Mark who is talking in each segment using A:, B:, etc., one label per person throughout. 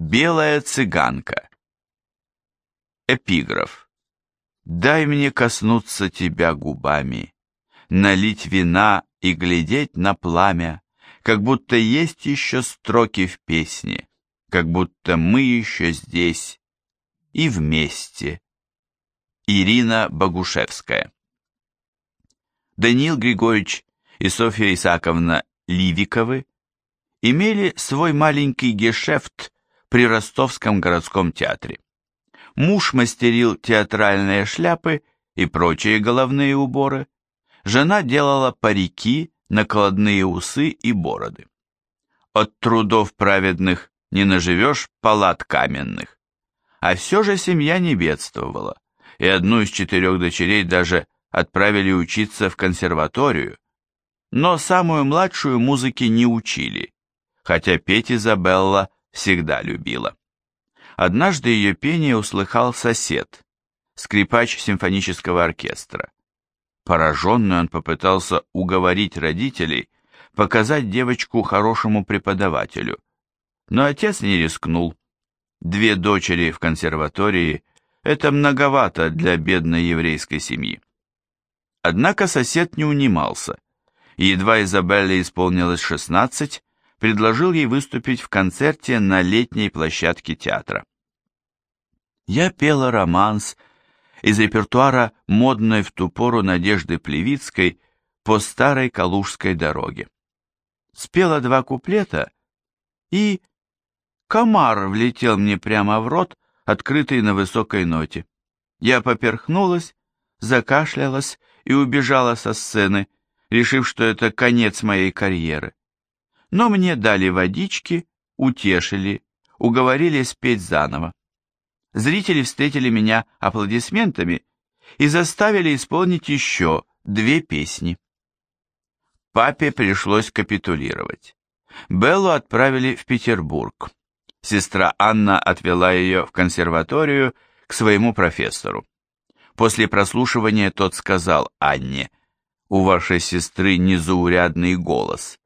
A: Белая цыганка. Эпиграф. Дай мне коснуться тебя губами, налить вина и глядеть на пламя, как будто есть еще строки в песне, как будто мы еще здесь и вместе. Ирина Богушевская Даниил Григорьевич и Софья Исаковна Ливиковы имели свой маленький гешефт при Ростовском городском театре. Муж мастерил театральные шляпы и прочие головные уборы, жена делала парики, накладные усы и бороды. От трудов праведных не наживешь палат каменных. А все же семья не бедствовала, и одну из четырех дочерей даже отправили учиться в консерваторию, но самую младшую музыке не учили, хотя петь Изабелла всегда любила. Однажды ее пение услыхал сосед, скрипач симфонического оркестра. Пораженный он попытался уговорить родителей показать девочку хорошему преподавателю, но отец не рискнул. Две дочери в консерватории – это многовато для бедной еврейской семьи. Однако сосед не унимался, едва Изабелле исполнилось 16, предложил ей выступить в концерте на летней площадке театра. Я пела романс из репертуара модной в ту пору Надежды Плевицкой по старой Калужской дороге. Спела два куплета, и комар влетел мне прямо в рот, открытый на высокой ноте. Я поперхнулась, закашлялась и убежала со сцены, решив, что это конец моей карьеры. Но мне дали водички, утешили, уговорили спеть заново. Зрители встретили меня аплодисментами и заставили исполнить еще две песни. Папе пришлось капитулировать. Беллу отправили в Петербург. Сестра Анна отвела ее в консерваторию к своему профессору. После прослушивания тот сказал Анне, «У вашей сестры незаурядный голос,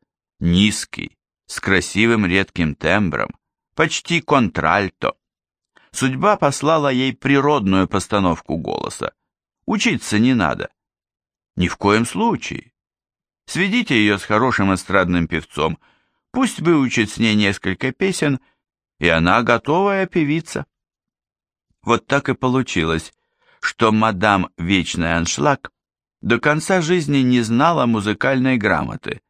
A: низкий, с красивым редким тембром, почти контральто. Судьба послала ей природную постановку голоса. Учиться не надо. Ни в коем случае. Сведите ее с хорошим эстрадным певцом, пусть выучит с ней несколько песен, и она готовая певица. Вот так и получилось, что мадам Вечный Аншлаг до конца жизни не знала музыкальной грамоты,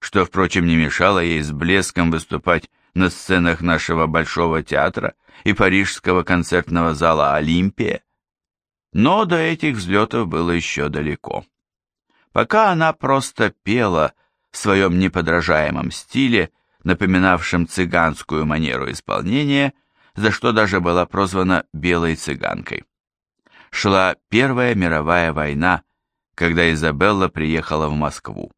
A: что, впрочем, не мешало ей с блеском выступать на сценах нашего Большого театра и парижского концертного зала «Олимпия». Но до этих взлетов было еще далеко. Пока она просто пела в своем неподражаемом стиле, напоминавшем цыганскую манеру исполнения, за что даже была прозвана «белой цыганкой». Шла Первая мировая война, когда Изабелла приехала в Москву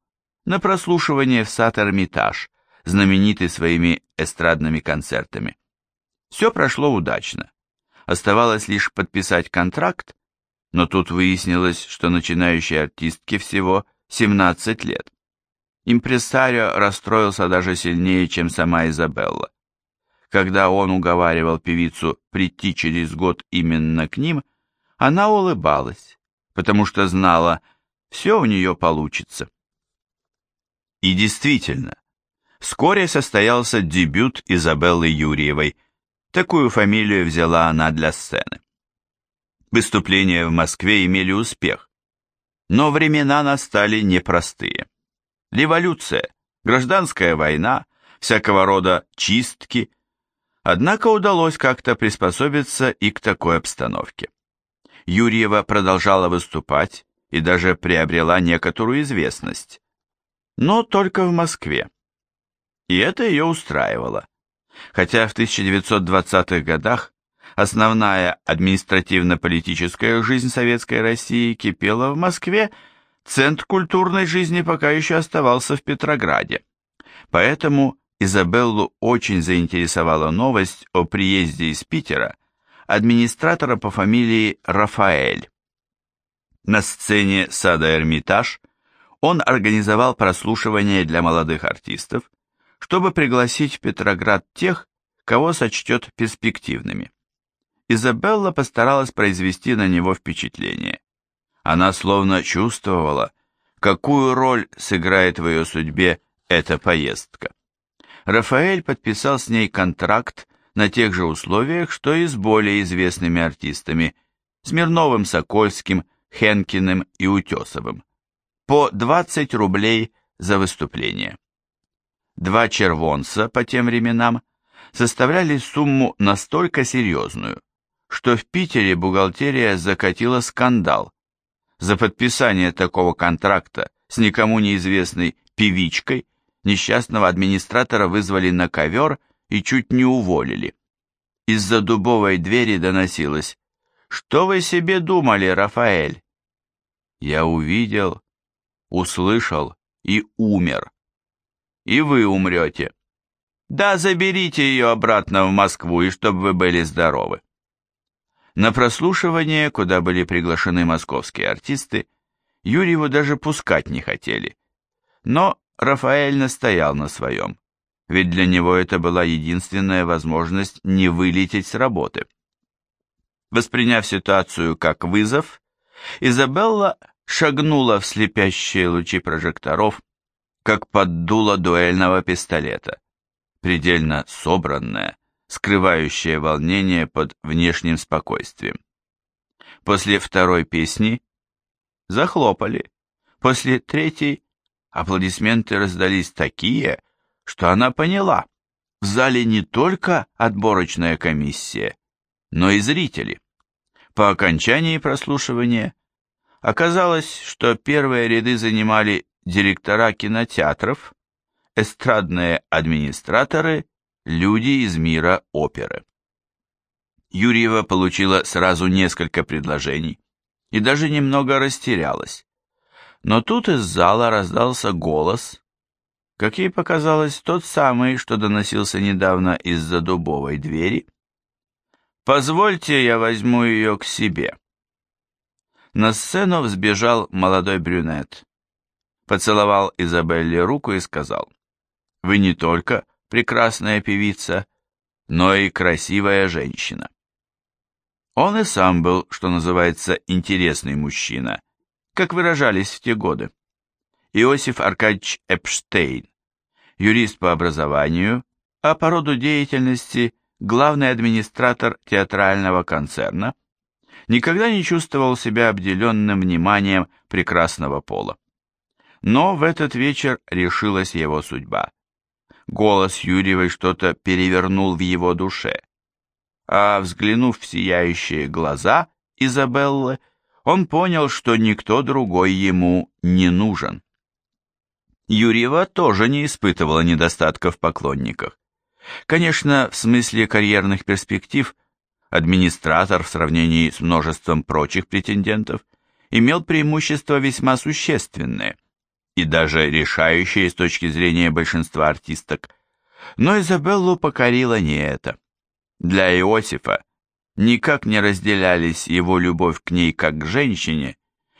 A: на прослушивание в Сад-Эрмитаж, знаменитый своими эстрадными концертами. Все прошло удачно. Оставалось лишь подписать контракт, но тут выяснилось, что начинающей артистке всего 17 лет. Импрессарио расстроился даже сильнее, чем сама Изабелла. Когда он уговаривал певицу прийти через год именно к ним, она улыбалась, потому что знала, все у нее получится. И действительно, вскоре состоялся дебют Изабеллы Юрьевой. Такую фамилию взяла она для сцены. Выступления в Москве имели успех, но времена настали непростые. Революция, гражданская война, всякого рода чистки. Однако удалось как-то приспособиться и к такой обстановке. Юрьева продолжала выступать и даже приобрела некоторую известность но только в Москве. И это ее устраивало. Хотя в 1920-х годах основная административно-политическая жизнь Советской России кипела в Москве, центр культурной жизни пока еще оставался в Петрограде. Поэтому Изабеллу очень заинтересовала новость о приезде из Питера администратора по фамилии Рафаэль. На сцене сада Эрмитаж он организовал прослушивание для молодых артистов, чтобы пригласить в Петроград тех, кого сочтет перспективными. Изабелла постаралась произвести на него впечатление. Она словно чувствовала, какую роль сыграет в ее судьбе эта поездка. Рафаэль подписал с ней контракт на тех же условиях, что и с более известными артистами Смирновым, Сокольским, Хенкиным и Утесовым. По 20 рублей за выступление. Два червонца по тем временам составляли сумму настолько серьезную, что в Питере бухгалтерия закатила скандал. За подписание такого контракта с никому неизвестной певичкой несчастного администратора вызвали на ковер и чуть не уволили. Из-за дубовой двери доносилось «Что вы себе думали, Рафаэль?» Я увидел, услышал и умер. И вы умрете. Да, заберите ее обратно в Москву, и чтобы вы были здоровы. На прослушивание, куда были приглашены московские артисты, Юрьеву даже пускать не хотели. Но Рафаэль настоял на своем, ведь для него это была единственная возможность не вылететь с работы. Восприняв ситуацию как вызов, Изабелла шагнула в слепящие лучи прожекторов, как под дуло дуэльного пистолета, предельно собранная, скрывающая волнение под внешним спокойствием. После второй песни захлопали, после третьей Аплодисменты раздались такие, что она поняла, в зале не только отборочная комиссия, но и зрители. По окончании прослушивания оказалось, что первые ряды занимали директора кинотеатров, эстрадные администраторы, люди из мира оперы. Юрьева получила сразу несколько предложений и даже немного растерялась. Но тут из зала раздался голос, как ей показалось, тот самый, что доносился недавно из-за дубовой двери. «Позвольте, я возьму ее к себе». На сцену взбежал молодой брюнет, поцеловал Изабелле руку и сказал, «Вы не только прекрасная певица, но и красивая женщина». Он и сам был, что называется, интересный мужчина, как выражались в те годы. Иосиф Аркадьевич Эпштейн, юрист по образованию, а по роду деятельности главный администратор театрального концерна, никогда не чувствовал себя обделенным вниманием прекрасного пола. Но в этот вечер решилась его судьба. Голос Юрьевой что-то перевернул в его душе, а взглянув в сияющие глаза Изабеллы, он понял, что никто другой ему не нужен. Юрьева тоже не испытывала недостатка в поклонниках. Конечно, в смысле карьерных перспектив, администратор в сравнении с множеством прочих претендентов имел преимущество весьма существенное и даже решающее с точки зрения большинства артисток. Но Изабеллу покорило не это. Для Иосифа никак не разделялись его любовь к ней как к женщине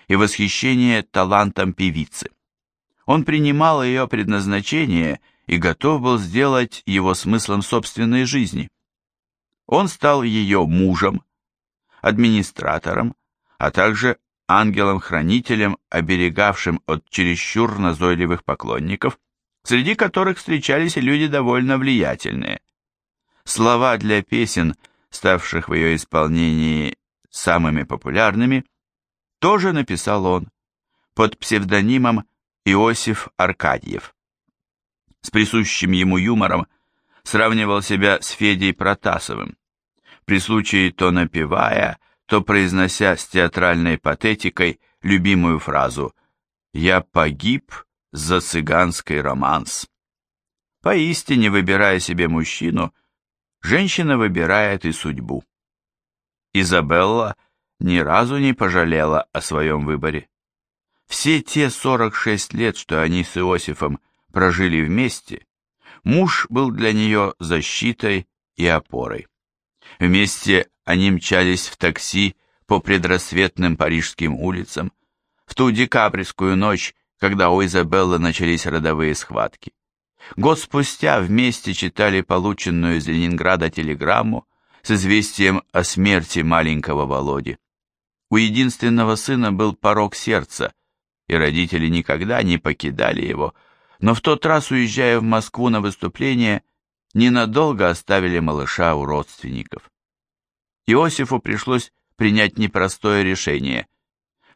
A: и восхищение талантом певицы. Он принимал ее предназначение и готов был сделать его смыслом собственной жизни. Он стал ее мужем, администратором, а также ангелом-хранителем, оберегавшим от чересчур назойливых поклонников, среди которых встречались люди довольно влиятельные. Слова для песен – ставших в ее исполнении самыми популярными, тоже написал он под псевдонимом Иосиф Аркадьев. С присущим ему юмором сравнивал себя с Федей Протасовым, при случае то напевая, то произнося с театральной патетикой любимую фразу «Я погиб за цыганский романс». Поистине, выбирая себе мужчину, женщина выбирает и судьбу. Изабелла ни разу не пожалела о своем выборе. Все те 46 лет, что они с Иосифом прожили вместе, муж был для нее защитой и опорой. Вместе они мчались в такси по предрассветным парижским улицам, в ту декабрьскую ночь, когда у Изабеллы начались родовые схватки. Год спустя вместе читали полученную из Ленинграда телеграмму с известием о смерти маленького Володи. У единственного сына был порог сердца, и родители никогда не покидали его, но в тот раз, уезжая в Москву на выступление, ненадолго оставили малыша у родственников. Иосифу пришлось принять непростое решение.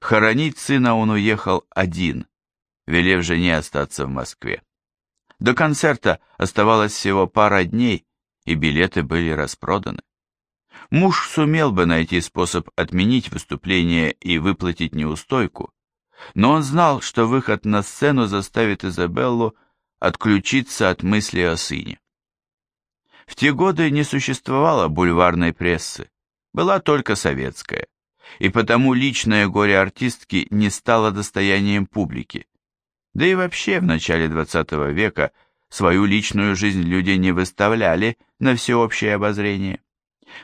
A: Хоронить сына он уехал один, велев жене остаться в Москве. До концерта оставалось всего пара дней, и билеты были распроданы. Муж сумел бы найти способ отменить выступление и выплатить неустойку, но он знал, что выход на сцену заставит Изабеллу отключиться от мысли о сыне. В те годы не существовало бульварной прессы, была только советская, и потому личное горе артистки не стало достоянием публики. Да и вообще в начале XX века свою личную жизнь люди не выставляли на всеобщее обозрение.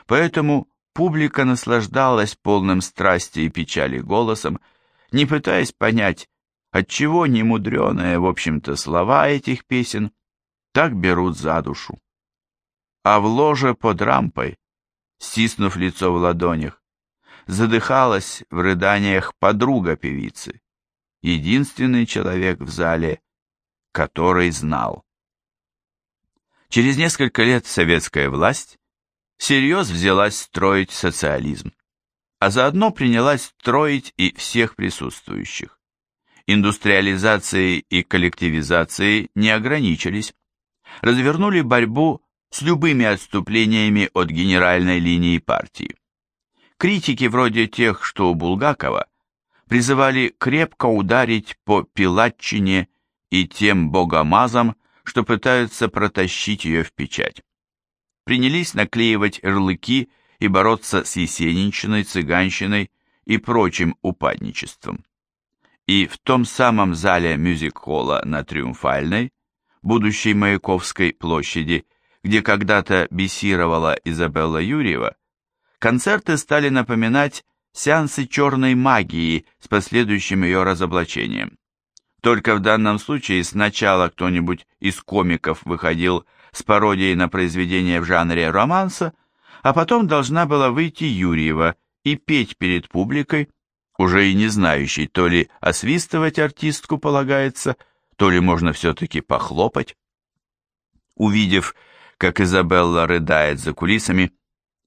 A: Поэтому публика наслаждалась полным страсти и печали голосом, не пытаясь понять, отчего немудреные, в общем-то, слова этих песен так берут за душу. А в ложе под рампой, стиснув лицо в ладонях, задыхалась в рыданиях подруга певицы, единственный человек в зале, который знал. Через несколько лет советская власть всерьез взялась строить социализм, а заодно принялась строить и всех присутствующих. Индустриализацией и коллективизацией не ограничились, развернули борьбу с любыми отступлениями от генеральной линии партии. Критики вроде тех, что у Булгакова, призывали крепко ударить по Пилатчине и тем богомазам, что пытаются протащить ее в печать принялись наклеивать ярлыки и бороться с есенинщиной, цыганщиной и прочим упадничеством. И в том самом зале мюзик-холла на Триумфальной, будущей Маяковской площади, где когда-то бесировала Изабелла Юрьева, концерты стали напоминать сеансы черной магии с последующим ее разоблачением. Только в данном случае сначала кто-нибудь из комиков выходил с пародией на произведение в жанре романса, а потом должна была выйти Юрьева и петь перед публикой, уже и не знающей, то ли освистывать артистку полагается, то ли можно все-таки похлопать. Увидев, как Изабелла рыдает за кулисами,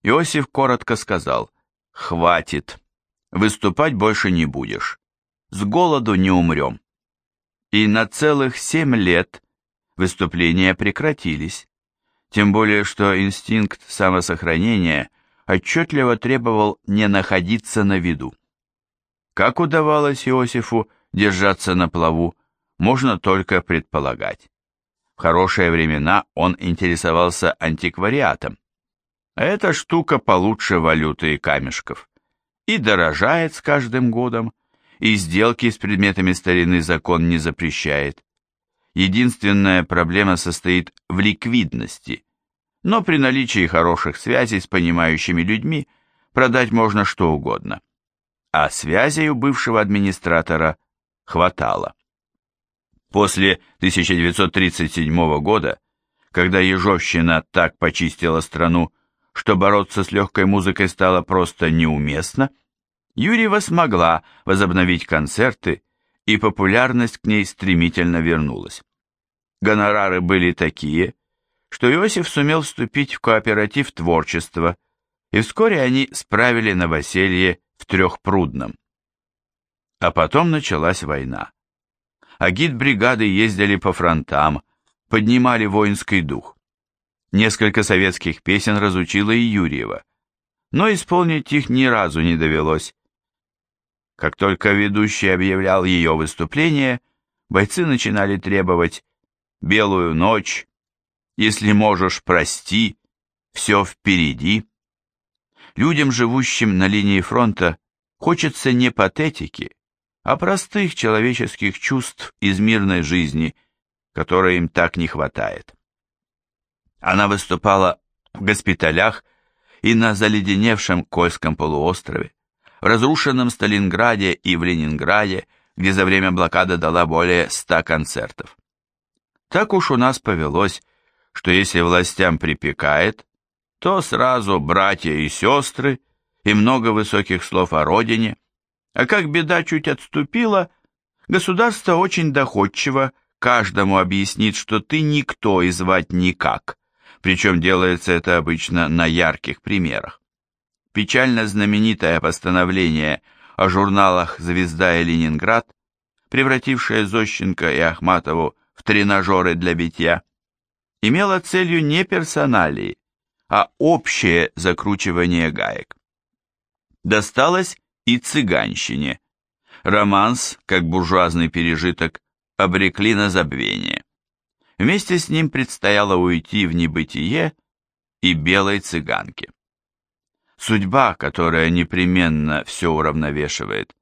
A: Иосиф коротко сказал «Хватит, выступать больше не будешь, с голоду не умрем». И на целых семь лет выступления прекратились, тем более что инстинкт самосохранения отчетливо требовал не находиться на виду. Как удавалось Иосифу держаться на плаву, можно только предполагать. В хорошие времена он интересовался антиквариатом. Эта штука получше валюты и камешков. И дорожает с каждым годом, и сделки с предметами старины закон не запрещает. Единственная проблема состоит в ликвидности, но при наличии хороших связей с понимающими людьми продать можно что угодно. А связей у бывшего администратора хватало. После 1937 года, когда Ежовщина так почистила страну, что бороться с легкой музыкой стало просто неуместно, Юрьева смогла возобновить концерты и популярность к ней стремительно вернулась. Гонорары были такие, что Иосиф сумел вступить в кооператив творчества, и вскоре они справили новоселье в Трехпрудном. А потом началась война. Агит-бригады ездили по фронтам, поднимали воинский дух. Несколько советских песен разучила и Юрьева, но исполнить их ни разу не довелось, как только ведущий объявлял ее выступление, бойцы начинали требовать «белую ночь», «если можешь, прости», «все впереди». Людям, живущим на линии фронта, хочется не патетики, а простых человеческих чувств из мирной жизни, которой им так не хватает. Она выступала в госпиталях и на заледеневшем Кольском полуострове, в разрушенном Сталинграде и в Ленинграде, где за время блокады дала более ста концертов. Так уж у нас повелось, что если властям припекает, то сразу братья и сестры и много высоких слов о родине, а как беда чуть отступила, государство очень доходчиво каждому объяснит, что ты никто и звать никак, причем делается это обычно на ярких примерах. Печально знаменитое постановление о журналах «Звезда» и «Ленинград», превратившее Зощенко и Ахматову в тренажеры для битья, имело целью не персоналии, а общее закручивание гаек. Досталось и цыганщине. Романс, как буржуазный пережиток, обрекли на забвение. Вместе с ним предстояло уйти в небытие и белой цыганке. Судьба, которая непременно все уравновешивает,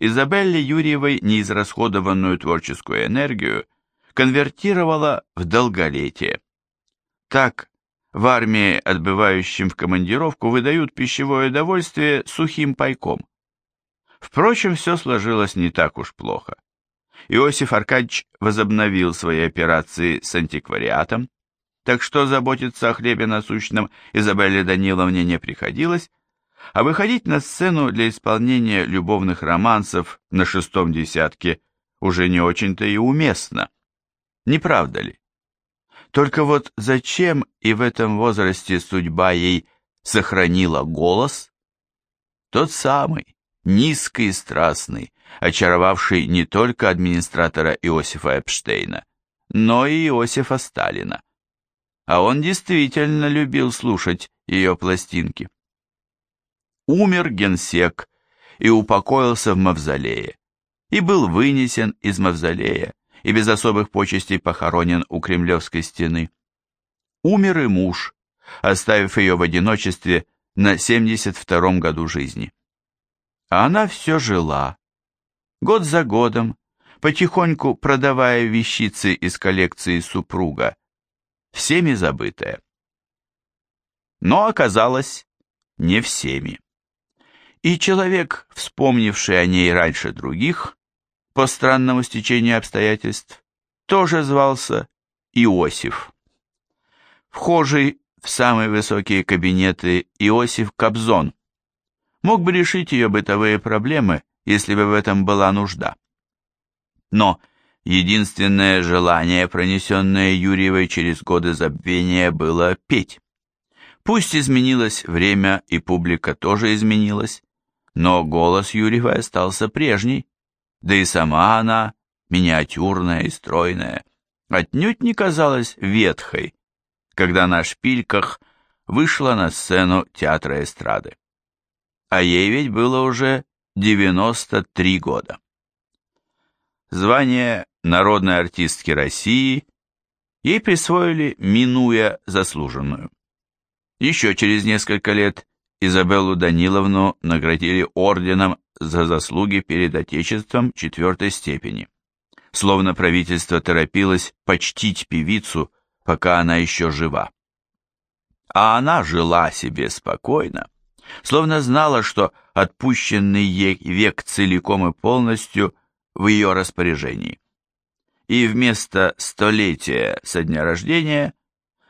A: Изабелле Юрьевой неизрасходованную творческую энергию конвертировала в долголетие. Так, в армии, отбывающим в командировку, выдают пищевое удовольствие сухим пайком. Впрочем, все сложилось не так уж плохо. Иосиф Аркадьевич возобновил свои операции с антиквариатом, так что заботиться о хлебе насущном Изабелле Даниловне не приходилось, а выходить на сцену для исполнения любовных романсов на шестом десятке уже не очень-то и уместно. Не правда ли? Только вот зачем и в этом возрасте судьба ей сохранила голос? Тот самый, низкий и страстный, очаровавший не только администратора Иосифа Эпштейна, но и Иосифа Сталина. А он действительно любил слушать ее пластинки. Умер генсек и упокоился в мавзолее, и был вынесен из мавзолея, и без особых почестей похоронен у Кремлевской стены. Умер и муж, оставив ее в одиночестве на 72-м году жизни. А она все жила, год за годом, потихоньку продавая вещицы из коллекции супруга, всеми забытая. Но оказалось, не всеми. И человек, вспомнивший о ней раньше других, по странному стечению обстоятельств, тоже звался Иосиф. Вхожий в самые высокие кабинеты Иосиф Кобзон мог бы решить ее бытовые проблемы, если бы в этом была нужда. Но единственное желание, пронесенное Юрьевой через годы забвения, было петь. Пусть изменилось время и публика тоже изменилась, но голос Юрьевой остался прежний, да и сама она, миниатюрная и стройная, отнюдь не казалась ветхой, когда на шпильках вышла на сцену театра эстрады. А ей ведь было уже 93 года. Звание народной артистки России ей присвоили, минуя заслуженную. Еще через несколько лет Изабеллу Даниловну наградили орденом за заслуги перед Отечеством четвертой степени. Словно правительство торопилось почтить певицу, пока она еще жива. А она жила себе спокойно, словно знала, что отпущенный ей век целиком и полностью в ее распоряжении. И вместо столетия со дня рождения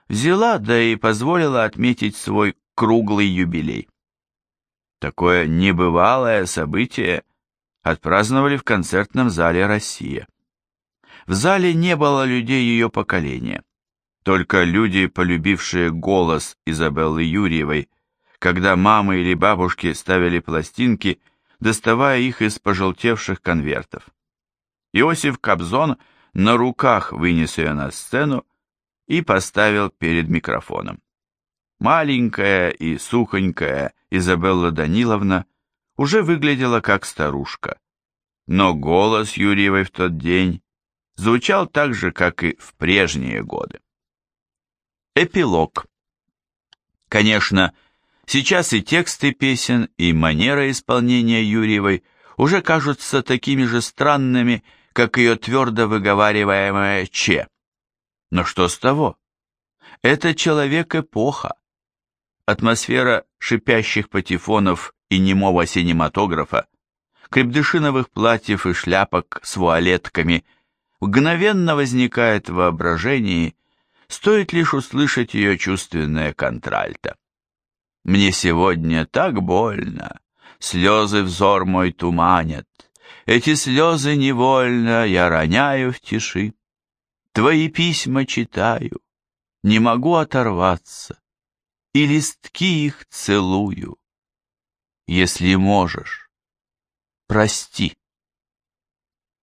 A: взяла, да и позволила отметить свой круглый юбилей. Такое небывалое событие отпраздновали в концертном зале «Россия». В зале не было людей ее поколения, только люди, полюбившие голос Изабеллы Юрьевой, когда мамы или бабушки ставили пластинки, доставая их из пожелтевших конвертов. Иосиф Кобзон на руках вынес ее на сцену и поставил перед микрофоном. Маленькая и сухонькая Изабелла Даниловна уже выглядела как старушка, но голос Юрьевой в тот день звучал так же, как и в прежние годы. Эпилог. Конечно, сейчас и тексты песен, и манера исполнения Юрьевой уже кажутся такими же странными, как ее твердо выговариваемое «че». Но что с того? Это человек-эпоха, атмосфера шипящих патефонов и немого синематографа, крепдышиновых платьев и шляпок с вуалетками, мгновенно возникает в воображении, стоит лишь услышать ее чувственное контральто. Мне сегодня так больно, слезы взор мой туманят, эти слезы невольно я роняю в тиши. Твои письма читаю, не могу оторваться, и листки их целую. Если можешь, прости.